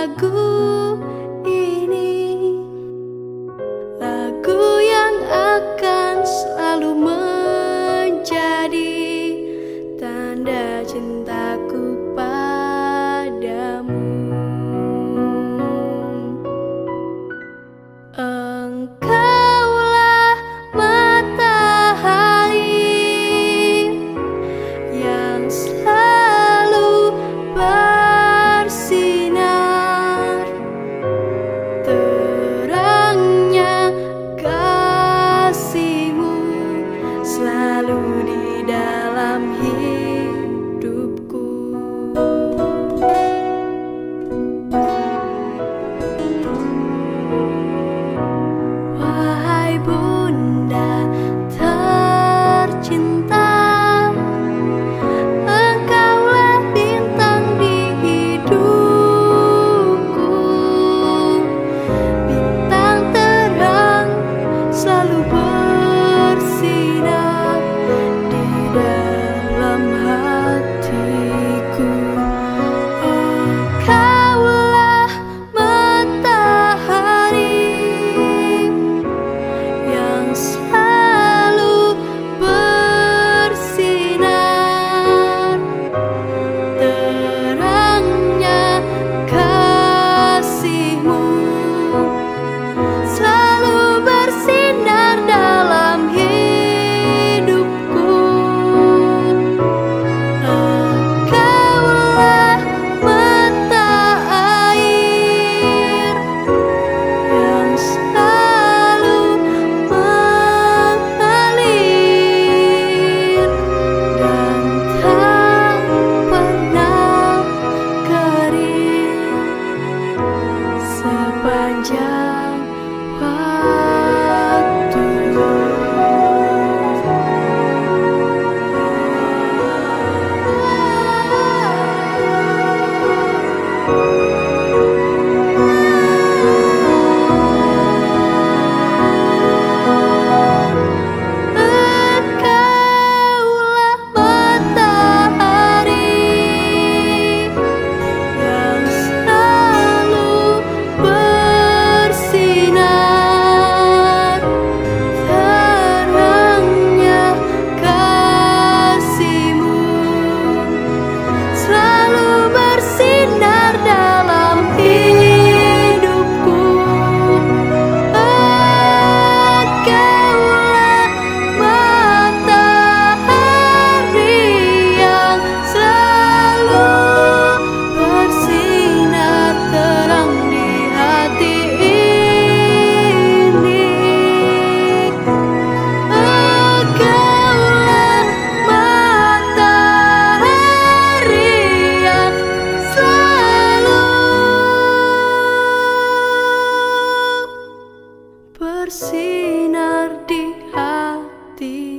lagu ti.